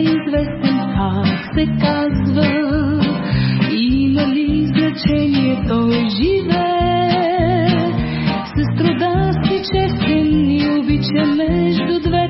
Неизвестен как се казва, има ли значение той живее, с труда си честен и обича между две